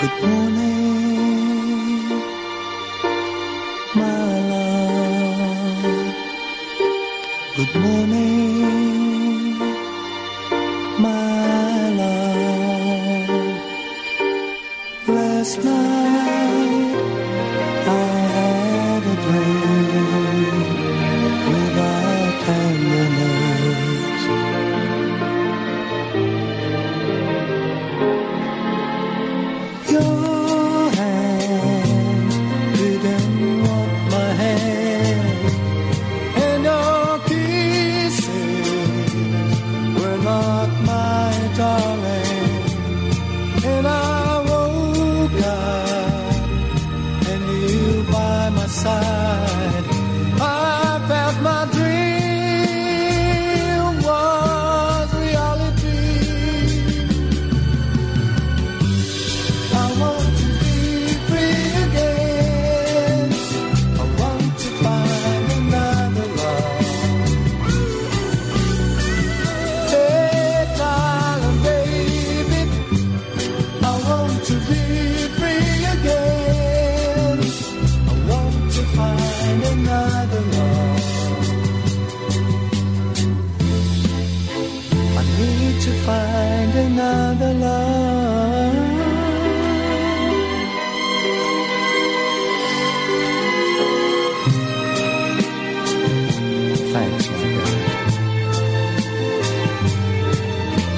Good morning, my love. Good morning, my love. Last night hand didn't want my hand, and your kisses were not darling. And I woke up, and you by my side.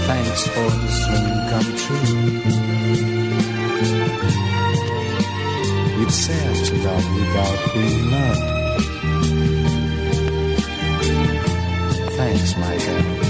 Thanks for this dream come true. It's sad to love without being loved. Thanks, my God.